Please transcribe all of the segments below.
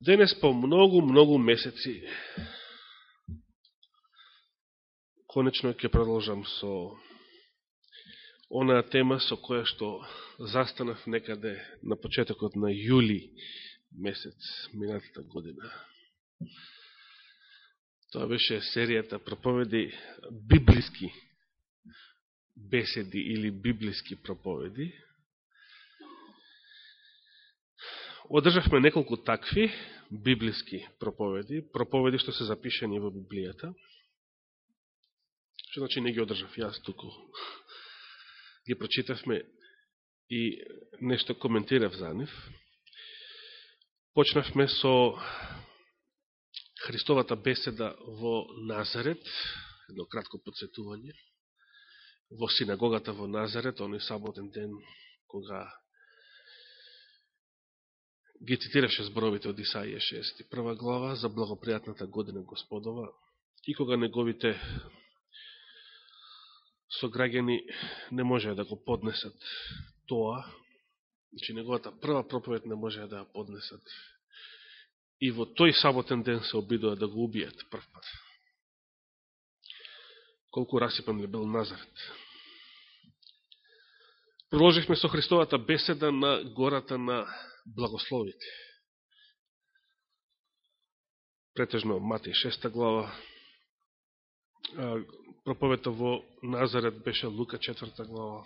Денес по многу, многу месеци. Конечно ќе продолжам со онаа тема со која што застанав некаде на почетокот на јули месец минатата година. Тоа беше серијата проповеди библиски беседи или библиски проповеди, Одржавме неколку такви библиски проповеди, проповеди што се запишени во Библијата. Што значи не ги одржав јас туку. Ги прочитавме и нешто коментирав за нив. Почнавме со Христовата беседа во Назарет, едно кратко подсетување, во синагогата во Назарет, оној саботен ден, кога ги цитираше зборовите од Исаија 61 глава за благопријатната година Господова и кога неговите сограѓани не можеа да го поднесат тоа, значи неговата прва проповед не можеа да ја поднесат и во тој саботен ден се обидува да го убијат прв пат. Колку расипан ли бил Назарет. Продолжихме со Христовата беседа на гората на благословите. Претежно Матеј 6 глава, проповета во Назарет беше Лука 4 глава.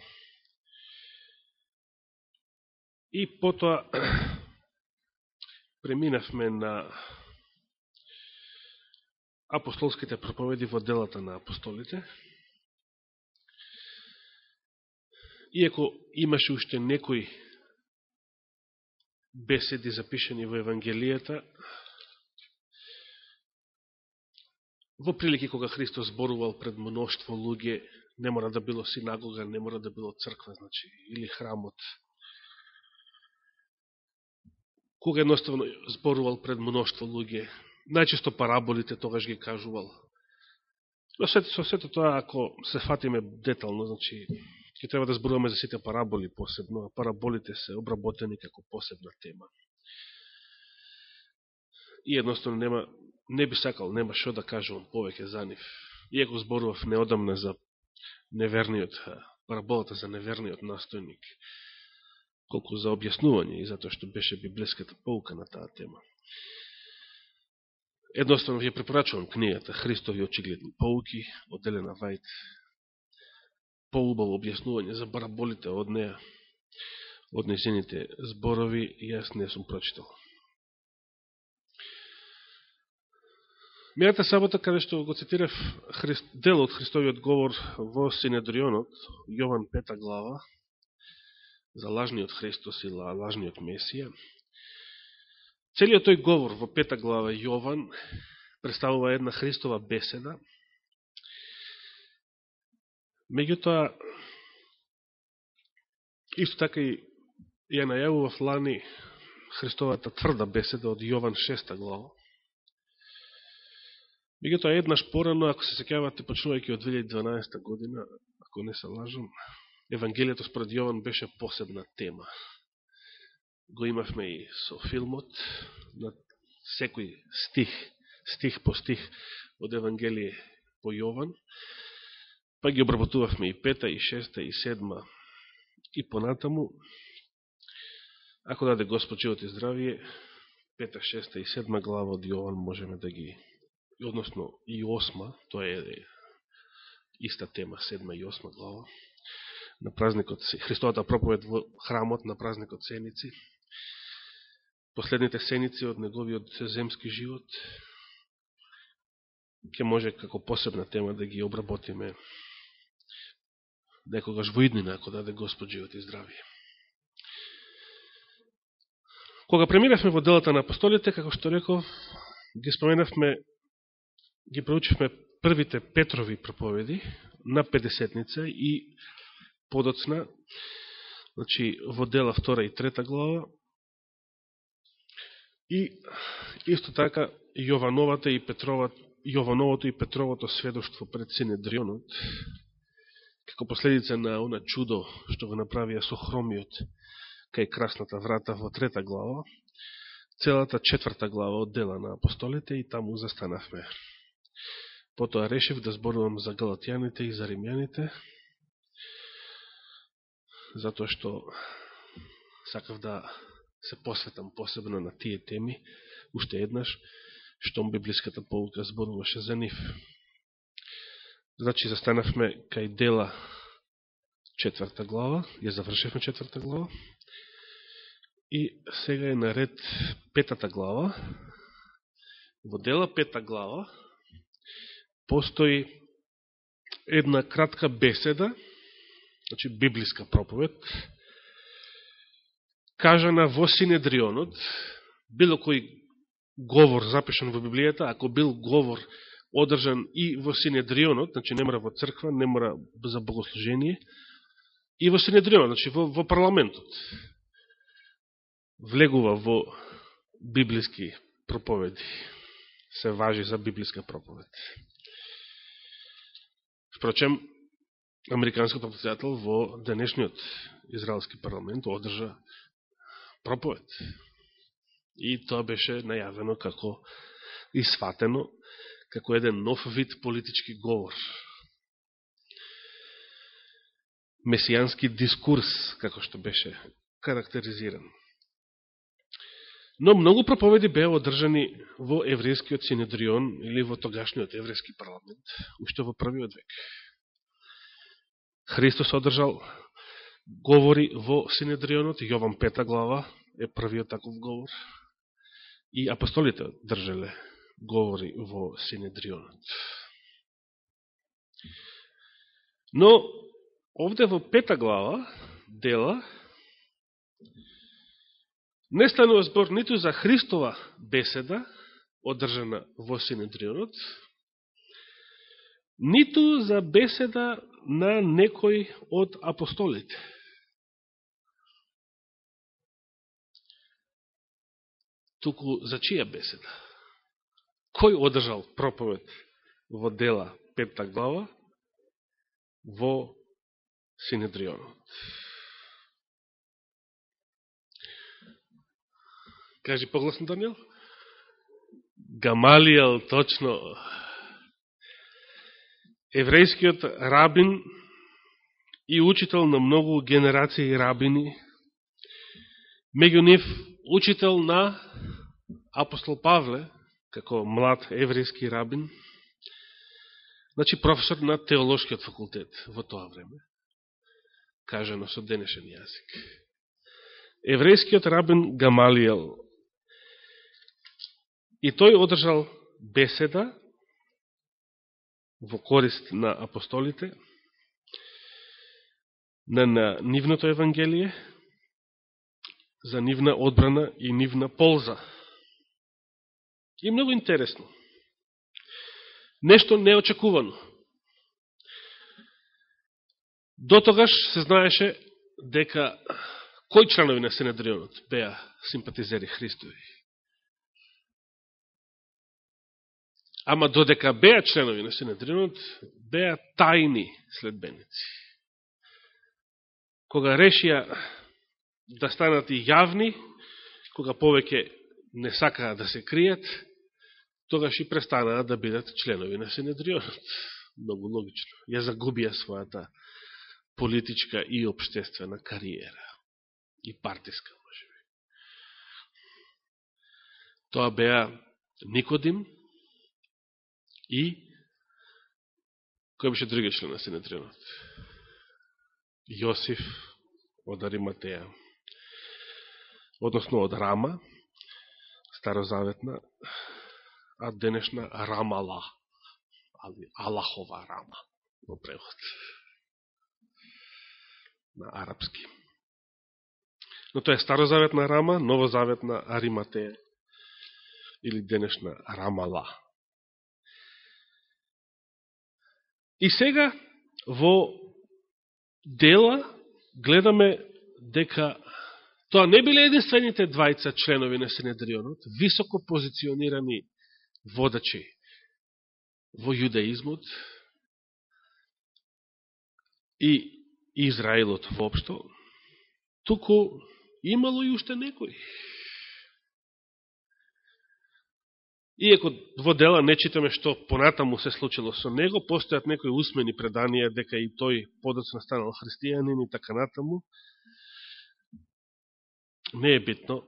И потоа преминавме на апостолските проповеди во делата на апостолите. Иако имаше уште некои беседи запишени во Евангелијата, во прилики кога Христос зборувал пред мноштво луѓе, не мора да било синагога, не мора да било црква, значи, или храмот. Кога едноставно зборувал пред мноштво луѓе, најчесто параболите тогаш ги кажувал. Но со сето тоа, ако се фатиме детално, значи, ќе треба да зборуваме за сите параболи посебно, а параболите се обработени како посебна тема. И едноставно нема, не би сакал, нема шо да кажувам повеќе за нив. Иако зборував неодамна за неверниот, параболата за неверниот настојник, колку за објаснување и затоа што беше библиската полка на таа тема. Едноставно ви препорачувам книгата Христови очигледни полки од Елена Вајт, поубаво објаснување за бараболите од неа, од зборови, јас не сум прочитал. Мејата сабота, каде што го цитирав Христ, дел од Христовиот говор во Синедрионот, Јован 5 глава, за лажниот Христос и лажниот Месија, целиот тој говор во 5 глава Јован представува една Христова беседа, Меѓутоа, исто така и ја најавува лани Христовата тврда беседа од Јован 6 глава. Меѓутоа, еднаш порано, ако се секјавате, почнувајќи од 2012 година, ако не се лажам, Евангелието според Јован беше посебна тема. Го имавме и со филмот на секој стих, стих по стих од Евангелие по Јован. Па ги обработувавме и пета, и шеста, и седма, и понатаму. Ако даде Господ живот и здравие, пета, шеста и седма глава од Јован можеме да ги, односно и осма, тоа е иста тема, седма и осма глава, на празникот, Христовата проповед во храмот на празникот Сеници, последните сеници од неговиот земски живот, ќе може како посебна тема да ги обработиме некогаш во иднина, ако даде Господ живот и здравие. Кога преминавме во делата на апостолите, како што реков, ги споменавме, ги проучивме првите Петрови проповеди на Педесетница и подоцна, значи во дела 2 и 3 глава, и исто така Јовановата и Петрова, Јовановото и Петровото сведоштво пред Синедрионот, како последица на она чудо што го направија со хромиот кај красната врата во трета глава, целата четврта глава од дела на апостолите и таму застанавме. Потоа решив да зборувам за галатјаните и за римјаните, затоа што сакав да се посветам посебно на тие теми, уште еднаш, штом библиската полука зборуваше за нив. Значи, застанавме кај дела четврта глава, ја завршивме четврта глава, и сега е наред петата глава. Во дела пета глава постои една кратка беседа, значи библиска проповед, кажана во Синедрионот, било кој говор запишан во Библијата, ако бил говор одржан и во Синедрионот, значи не мора во црква, не мора за богослужение, и во Синедрионот, значи во, во парламентот, влегува во библиски проповеди. Се важи за библиска проповед. Впрочем, Американското председател во денешниот Израелски парламент одржа проповед. И тоа беше најавено како и сватено како еден нов вид политички говор. Месијански дискурс, како што беше карактеризиран. Но многу проповеди беа одржани во еврејскиот синедрион или во тогашниот еврејски парламент, уште во првиот век. Христос одржал говори во Синедрионот, Јован пета глава е првиот таков говор, и апостолите држале говори во Синедрионот. Но, овде во пета глава, дела, не станува збор ниту за Христова беседа, одржана во Синедрионот, ниту за беседа на некој од апостолите. Туку за чија беседа? Кој одржал проповед во дела петта глава во Синедрионот? Кажи погласно, Даниел. Гамалијал точно еврејскиот рабин и учител на многу генерации рабини, меѓу нив учител на апостол Павле, како млад еврејски рабин, значи професор на теолошкиот факултет во тоа време, кажано со денешен јазик. Еврејскиот рабин Гамалиел и тој одржал беседа во корист на апостолите, на, на нивното Евангелие, за нивна одбрана и нивна полза. И многу интересно. Нешто неочекувано. До тогаш се знаеше дека кој членови на Сенедрионот беа симпатизери Христови. Ама додека беа членови на Синедринот, беа тајни следбеници. Кога решија да станат и јавни, кога повеќе не сакаа да се кријат, тогаш и престанаа да бидат членови на Синедрионот. Многу логично. Ја загубија својата политичка и обштествена кариера. И партиска, може би. Тоа беа Никодим, И кој беше други член на Синедрионот? Јосиф од Ариматеја. Односно од Рама, старозаветна, а денешна Рамала, али Аллахова Рама во превод на арапски. Но тоа е старозаветна Рама, новозаветна Ариматеја или денешна Рамала. И сега во дела гледаме дека тоа не биле единствените двајца членови на Синедрионот, високо позиционирани водачи во јудаизмот и Израилот воопшто, туку имало и уште некои. Иако во дела не читаме што понатаму се случило со него, постојат некои усмени преданија дека и тој подоцна станал христијанин и така натаму. Не е битно.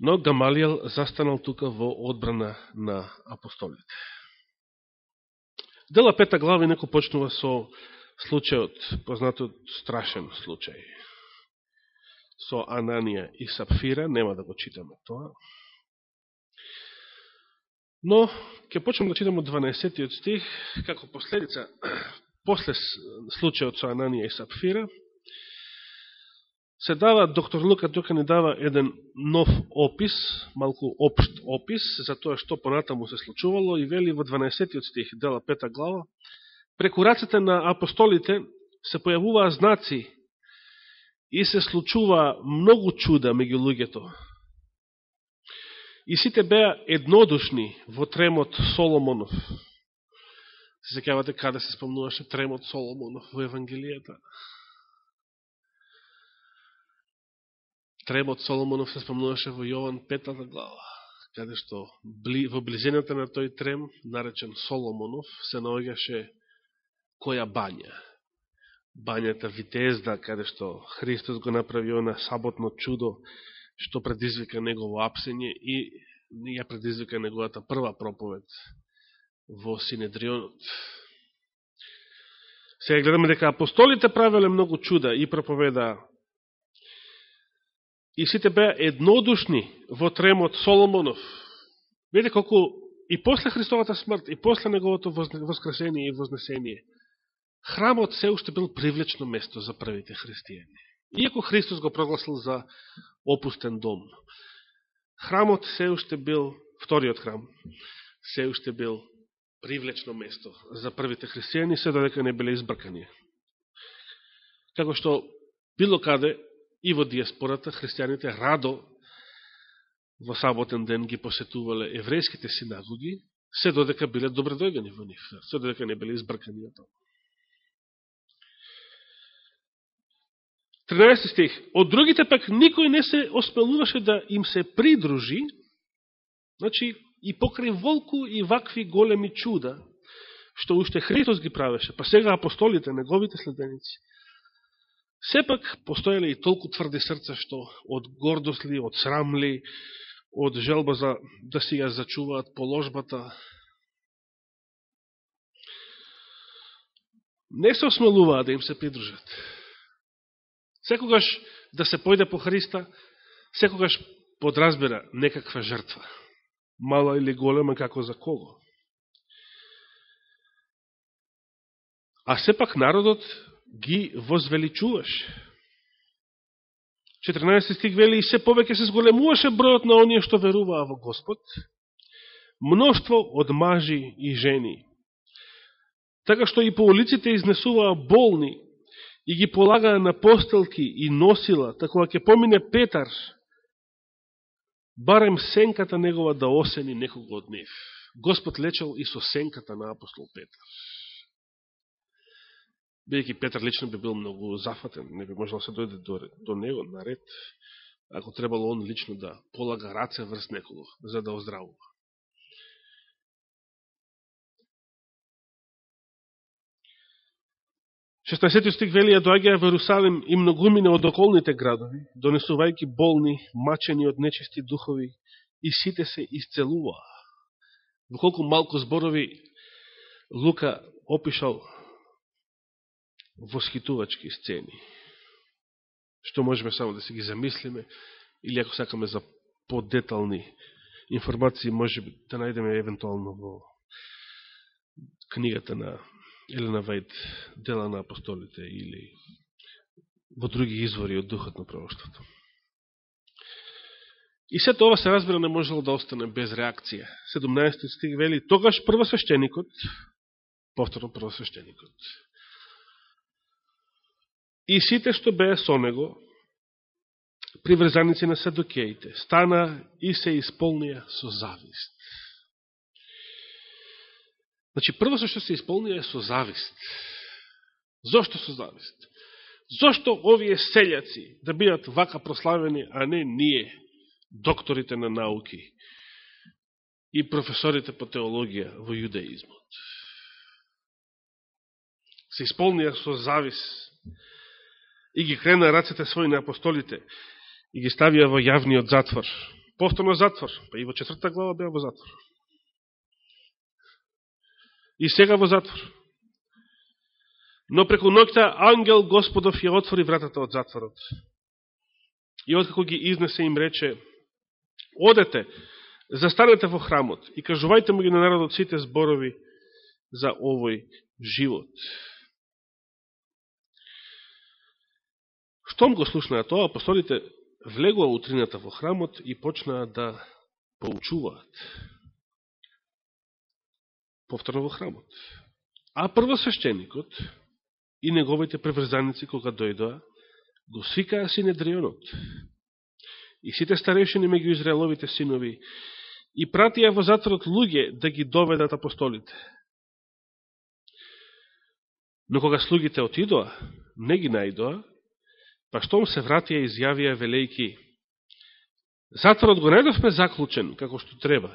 Но Гамалијал застанал тука во одбрана на апостолите. Дела пета глава неко почнува со случајот, познатот страшен случај. Со Ананија и Сапфира, нема да го читаме тоа. Но, ќе почнем да читаме од 12 стих, како последица, после случајот со Ананија и Сапфира, се дава, доктор Лука тука ни дава еден нов опис, малку општ опис, за тоа што понатаму се случувало и вели во 12 стих, дела 5 глава, преку раците на апостолите се појавуваа знаци и се случува многу чуда меѓу луѓето. И сите беа еднодушни во тремот Соломонов. Се секавате каде се спомнуваше тремот Соломонов во Евангелијата? Тремот Соломонов се спомнуваше во Јован петата глава, каде што во близината на тој трем, наречен Соломонов, се наоѓаше која бања. Бањата Витезда, каде што Христос го направи на саботно чудо, што предизвика негово апсење и ја предизвика неговата прва проповед во Синедрионот. Сега гледаме дека апостолите правеле многу чуда и проповеда и сите беа еднодушни во тремот Соломонов. Видите колку и после Христовата смрт, и после неговото воскресение и вознесение, храмот се уште бил привлечно место за првите христијани. Иако Христос го прогласил за опустен дом, храмот се уште бил, вториот храм, се уште бил привлечно место за првите христијани, се додека не биле избркани. Како што било каде и во диаспората христијаните радо во саботен ден ги посетувале еврејските синагоги, се додека биле добредојдени во нив, се додека не биле избркани од тоа. 13 стих. Од другите пак никој не се осмелуваше да им се придружи, значи и покри волку и вакви големи чуда, што уште Христос ги правеше, па сега апостолите, неговите следеници, Сепак постоеле и толку тврди срца што од гордостли, од срамли, од желба за да си ја зачуваат положбата, не се осмелуваа да им се придружат. Секогаш да се појде по Христа, секогаш подразбира некаква жртва. Мала или голема, како за кого. А сепак народот ги возвеличуваше. 14 стих вели и се повеќе се зголемуваше бројот на оние што веруваа во Господ, мноштво од мажи и жени. Така што и по улиците изнесуваа болни и ги полагаа на постелки и носила, така ќе помине Петар, барем сенката негова да осени некого од нив. Господ лечел и со сенката на апостол Петар Бидеќи Петар лично би бил многу зафатен, не би можел да се дојде до, до него наред, ако требало он лично да полага раце врз некого, за да оздравува. Шестнадесети стих вели ја доаѓаја во Иерусалим и многумине од околните градови, донесувајќи болни, мачени од нечисти духови, и сите се исцелуваа. Во колку малку зборови Лука опишал восхитувачки сцени. Што можеме само да се ги замислиме, или ако сакаме за подетални информации, може да најдеме евентуално во книгата на Елена Вајд, Дела на апостолите, или во други извори од Духот на правоштото. И сето ова се разбира не можело да остане без реакција. 17 стих вели, тогаш првосвещеникот, повторно првосвещеникот, И сите што беа со него, приврзаници на садокеите, стана и се исполнија со завист. Значи, прво со што се исполнија е со завист. Зошто со завист? Зошто овие селјаци да бидат вака прославени, а не ние, докторите на науки, и професорите по теологија во јудеизмот. Се исполнија со завист и ги крена рацете своји на апостолите и ги ставија во јавниот затвор. Повторно затвор, па и во четврта глава беа во затвор. И сега во затвор. Но преку ноќта ангел Господов ја отвори вратата од затворот. И откако ги изнесе им рече, одете, застанете во храмот и кажувајте му ги на народот сите зборови за овој живот. Штом го слушнаа тоа, апостолите влегува утрината во храмот и почнаа да поучуваат. Повторно во храмот. А првосвещеникот и неговите преврзаници кога дојдоа, го свикаа Синедрионот и сите старешини меѓу Израеловите синови и пратија во затворот луѓе да ги доведат апостолите. Но кога слугите отидоа, не ги најдоа, па штом се вратија изјавија велејки, затворот го најдовме заклучен, како што треба.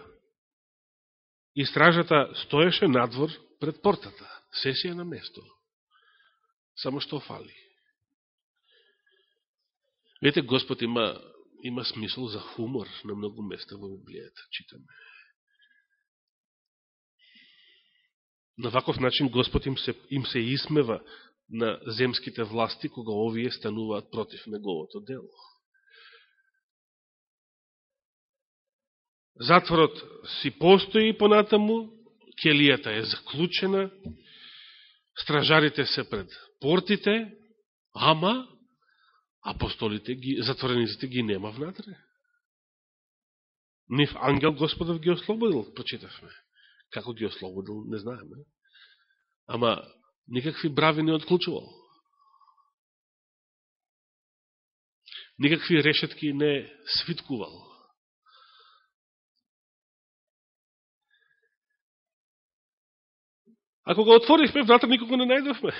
И стражата стоеше надвор пред портата, сесија на место. Само што фали. Вете, Господ има има смисол за хумор на многу места во Библијата, читаме. На ваков начин Господ им се, им се исмева на земските власти, кога овие стануваат против неговото дело. Затворот си постои понатаму, келијата е заклучена, стражарите се пред портите, ама апостолите, ги, затворениците ги нема внатре. Нив ангел Господов ги ослободил, прочитавме. Како ги ослободил, не знаеме. Ама никакви брави не отклучувал. Никакви решетки не свиткувал. Ако го отворихме, внатре никога не најдовме.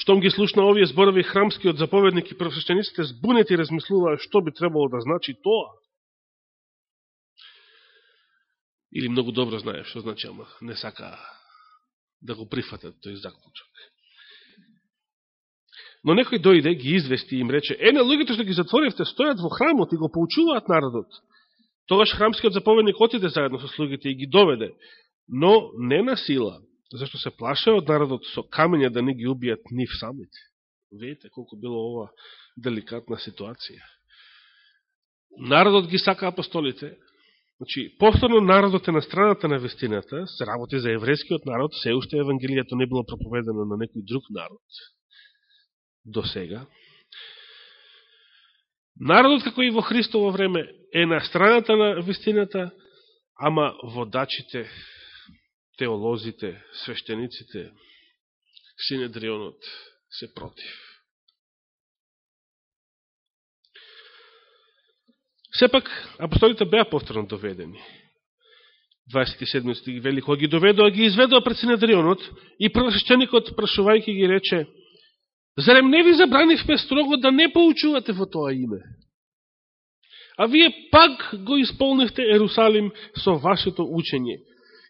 Штом ги слушна овие зборови, храмскиот заповедник и просвещениците збунети размислуваа што би требало да значи тоа. Или многу добро знае што значи, ама не сака да го прифатат тој заклучок. Но некој дојде, ги извести и им рече, е, на луѓето што ги затворивте, стојат во храмот и го поучуваат народот. Тогаш храмскиот заповедник отиде заедно со слугите и ги доведе, но не на сила, зашто се плаше од народот со камења да не ги убијат нив самите. Видите колку било ова деликатна ситуација. Народот ги сака апостолите, Значи, повторно народот е на страната на вестината, се работи за еврејскиот народ, се уште Евангелијето не било проповедено на некој друг народ до сега. Народот, како и во Христово време, е на страната на вестината, ама водачите теолозите, свештениците, Синедрионот се против. Сепак, апостолите беа повторно доведени. 27 стих вели, кога ги доведоа, ги изведоа пред Синедрионот и првосвещеникот, прашувајќи ги, рече, Зарем не ви забранивме строго да не поучувате во тоа име? А вие пак го исполнивте Ерусалим со вашето учење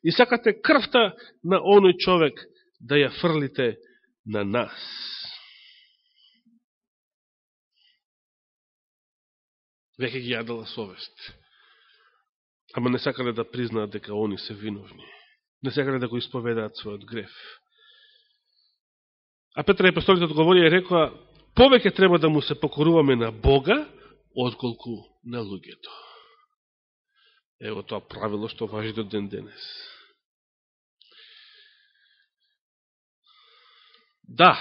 и сакате крвта на оној човек да ја фрлите на нас. Веќе ги јадала совест. Ама не сакале да признаат дека они се виновни. Не сакале да го исповедаат својот греф. А Петра и пастолите одговорија и рекоа, повеќе треба да му се покоруваме на Бога, отколку на луѓето. Ево тоа правило што важи до ден денес. Да,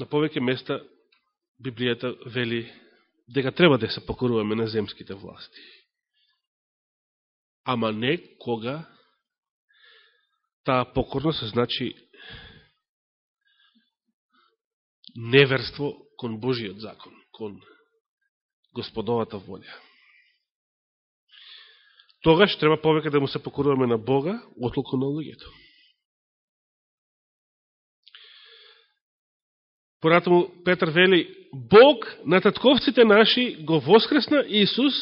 на повеќе места Библијата вели дека треба да се покоруваме на земските власти. Ама не кога таа покорност значи неверство кон Божиот закон, кон Господовата волја. Тогаш треба повеќе да му се покоруваме на Бога, отлуку на луѓето. Понатаму Петр вели, Бог на татковците наши го воскресна Исус,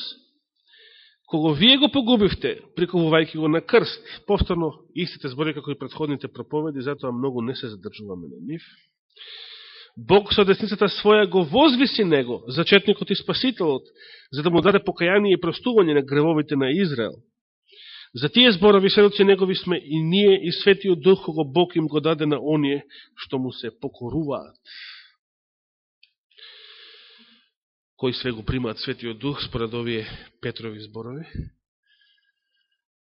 кого вие го погубивте, приковувајќи го на крст, повторно истите збори како и предходните проповеди, затоа многу не се задржуваме на нив. Бог со десницата своја го возвиси него, зачетникот и спасителот, за да му даде покаяние и простување на гревовите на Израел. За тие зборови сведоци негови сме и ние и светиот дух кога Бог им го даде на оние што му се покоруваат. Кој све го примаат светиот дух според овие Петрови зборови?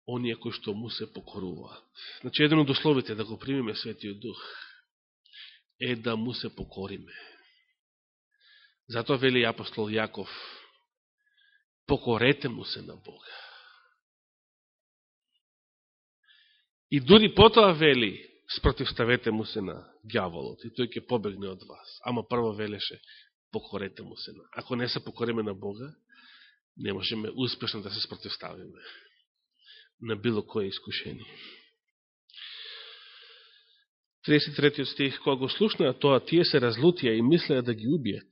Оние кои што му се покоруваат. Значи, еден од условите да го примиме светиот дух е да му се покориме. Затоа вели апостол Јаков, покорете му се на Бога. И дури потоа вели, спротивставете му се на гјаволот и тој ќе побегне од вас. Ама прво велеше, покорете му се. Ако не се покориме на Бога, не можеме успешно да се спротивставиме на било кој искушение. 33 стих, кога го слушнаа тоа, тие се разлутија и мислеа да ги убијат.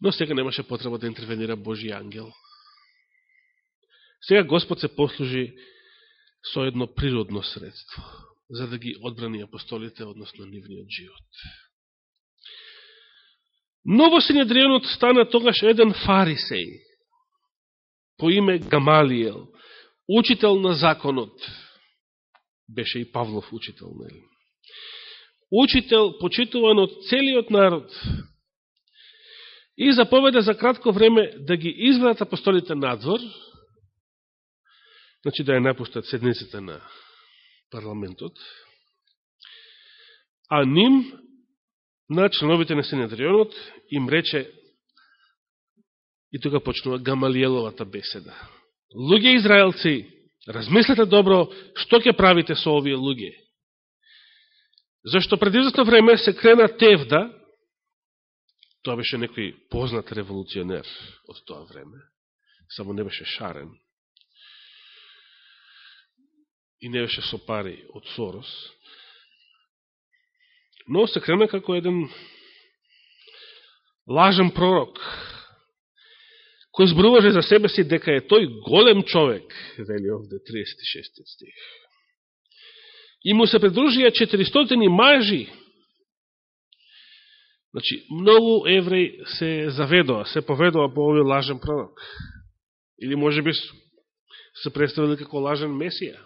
Но сега немаше потреба да интервенира Божи ангел. Сега Господ се послужи со едно природно средство, за да ги одбрани апостолите, односно нивниот живот. Но во Синедрионот стана тогаш еден фарисеј, по име Гамалиел, учител на законот, беше и Павлов учител, нели? Учител, почитуван од целиот народ, и заповеда за кратко време да ги изведат апостолите надвор, значи да ја напуштат Седницата на парламентот, а ним, на членовите на Синедрионот, им рече, и тука почнува Гамалиеловата беседа. Луѓе Израелци, размислете добро што ќе правите со овие луѓе. Зашто пред известно време се крена Тевда, тоа беше некој познат револуционер од тоа време, само не беше шарен, и не беше со пари од Сорос, но се крена како еден лажен пророк, кој збруваше за себе си дека е тој голем човек, вели овде 36 стих. И му се придружија 400 мажи. Значи, многу евреи се заведоа, се поведоа по овој лажен пророк. Или може би се представили како лажен месија.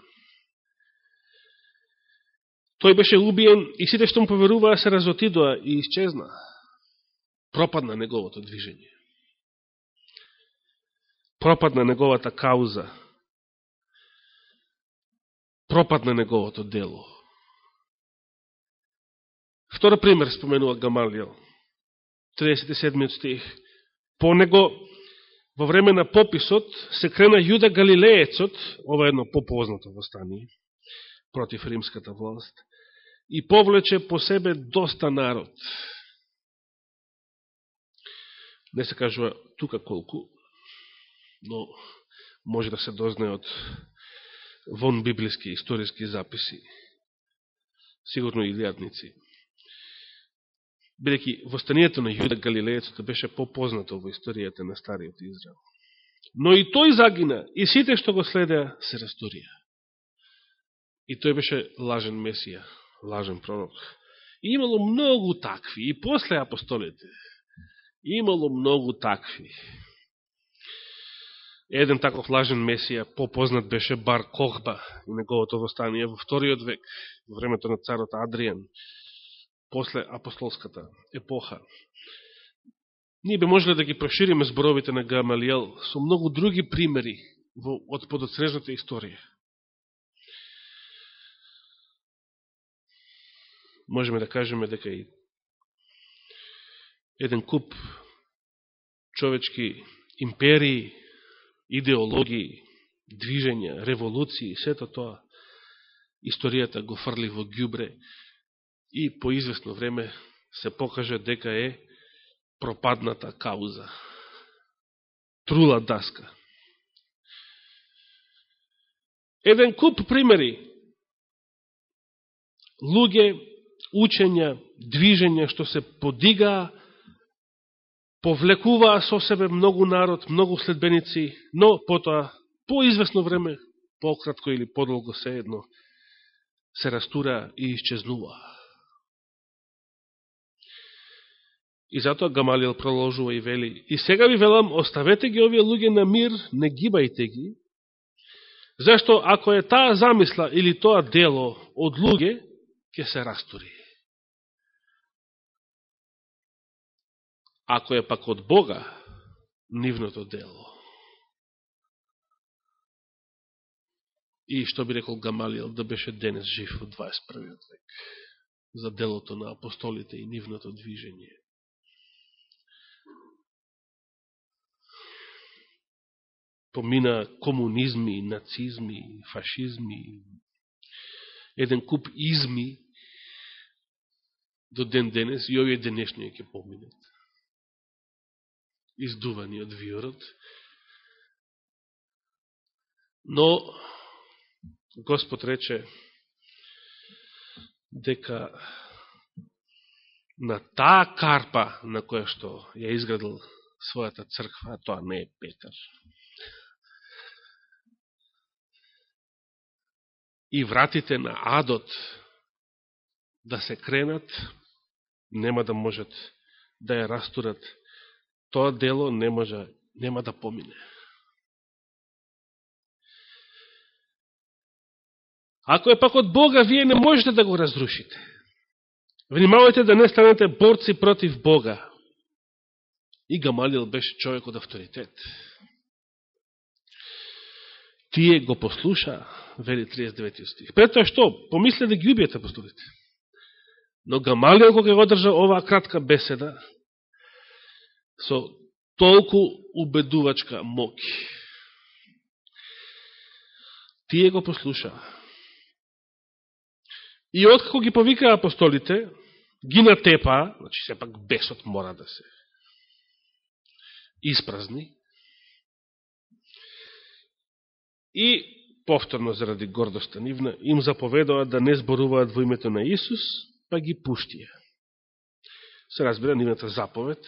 Тој беше убиен и сите што му поверуваа се разотидоа и исчезна. Пропадна неговото движење. Пропадна неговата кауза. Пропадна неговото дело. Втора пример споменува Гамалијал. 37 стих. По него, во време на пописот, се крена Јуда Галилеецот, ова е едно попознато востание, против римската власт, и повлече по себе доста народ. Не се кажува тука колку, но може да се дознае од вон библиски историски записи, сигурно и илијадници. Бидеќи востанието на Јуда Галилеецот беше попознато во историјата на Стариот Израел. Но и тој загина, и сите што го следеа се расторија. И тој беше лажен месија, лажен пророк. И имало многу такви, и после апостолите, имало многу такви. Еден таков лажен месија, попознат беше Бар Кохба и неговото востание во вториот век, во времето на царот Адриан, после апостолската епоха. Ние би можеле да ги прошириме зборовите на Гамалиел со многу други примери во, од подоцрежната историја. Можеме да кажеме дека и еден куп човечки империи, идеологии, движења, револуции, сето тоа, историјата го фрли во гјубре и по известно време се покаже дека е пропадната кауза. Трула даска. Еден куп примери. Луѓе учења, движења што се подигаа повлекуваа со себе многу народ, многу следбеници, но потоа, по известно време, пократко или подолго се едно, се растура и исчезнува. И затоа Гамалијал проложува и вели, и сега ви велам, оставете ги овие луѓе на мир, не гибајте ги, зашто ако е таа замисла или тоа дело од луѓе, ќе се растури. Ако е пак од Бога, нивното дело. И што би рекол Гамалијел да беше денес жив во 21. век за делото на апостолите и нивното движење. Помина комунизми, нацизми, фашизми, еден куп изми до ден денес и овие денешни ќе поминат. Издувани од виорот. Но Господ рече дека на таа карпа на која што ја изградил својата црква, тоа не е Петар. И вратите на адот да се кренат, нема да можат да ја растурат. Тоа дело не може, нема да помине. Ако е пак од Бога, вие не можете да го разрушите. Внимавајте да не станете борци против Бога. И Гамалил беше човек од авторитет. Тие го послуша, вели 39 стих. Пред тоа што? Помисле да ги убиете апостолите. Но Гамалил, кога го одржа оваа кратка беседа, со толку убедувачка моки. Тие го послушаа. И откако ги повикаа апостолите, ги натепаа, значи сепак бесот мора да се испразни, и повторно заради гордоста нивна, им заповедува да не зборуваат во името на Исус, па ги пуштија. Се разбира, нивната заповед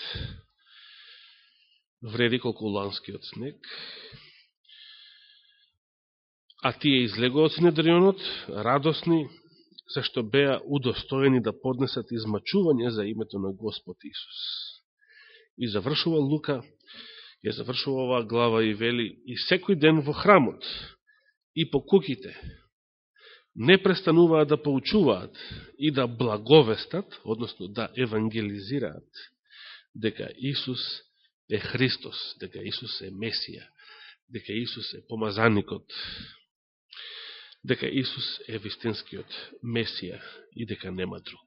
вреди колку ланскиот снег, а тие излегоа од Синедрионот, радосни, зашто беа удостоени да поднесат измачување за името на Господ Исус. И завршува Лука, ја завршува оваа глава и вели, и секој ден во храмот и по куките не престануваат да поучуваат и да благовестат, односно да евангелизираат, дека Исус е Христос, дека Исус е Месија, дека Исус е помазаникот дека Исус е вистинскиот Месија и дека нема друг.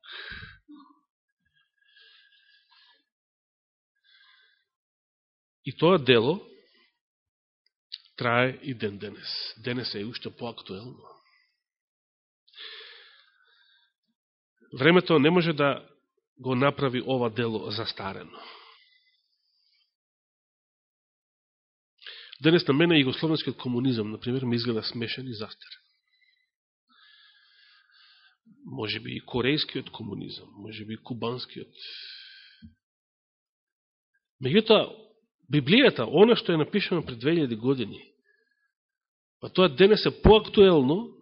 И тоа дело трае и ден денес. Денес е уште поактуелно. Времето не може да го направи ова дело застарено. Денес на мене југословенскиот комунизам, например, ми изгледа смешен и застарен може би и корејскиот комунизам, може би и кубанскиот. Меѓутоа, Библијата, она што е напишано пред 2000 години, па тоа денес е поактуелно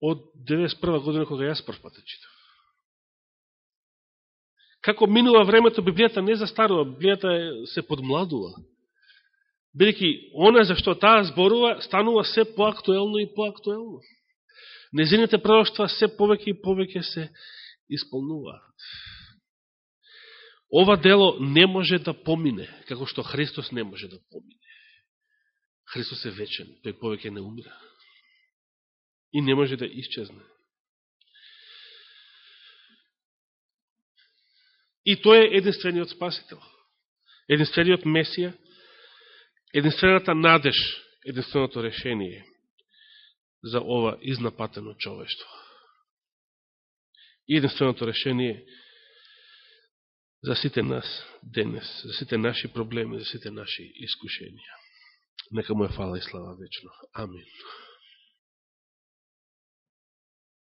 од 91 година кога јас прв пат читав. Како минува времето, Библијата не застарува, Библијата се подмладува. Бидеќи, она за што таа зборува, станува се поактуелно и поактуелно. Незините пророќства се повеќе и повеќе се исполнуваат. Ова дело не може да помине, како што Христос не може да помине. Христос е вечен, тој повеќе не умира. И не може да исчезне. И тој е единствениот спасител. Единствениот Месија, единствената надеж, единственото решение за ова изнапатено човештво. И единственото решение за сите нас денес, за сите наши проблеми, за сите наши искушенија. Нека му е фала и слава вечно. Амин.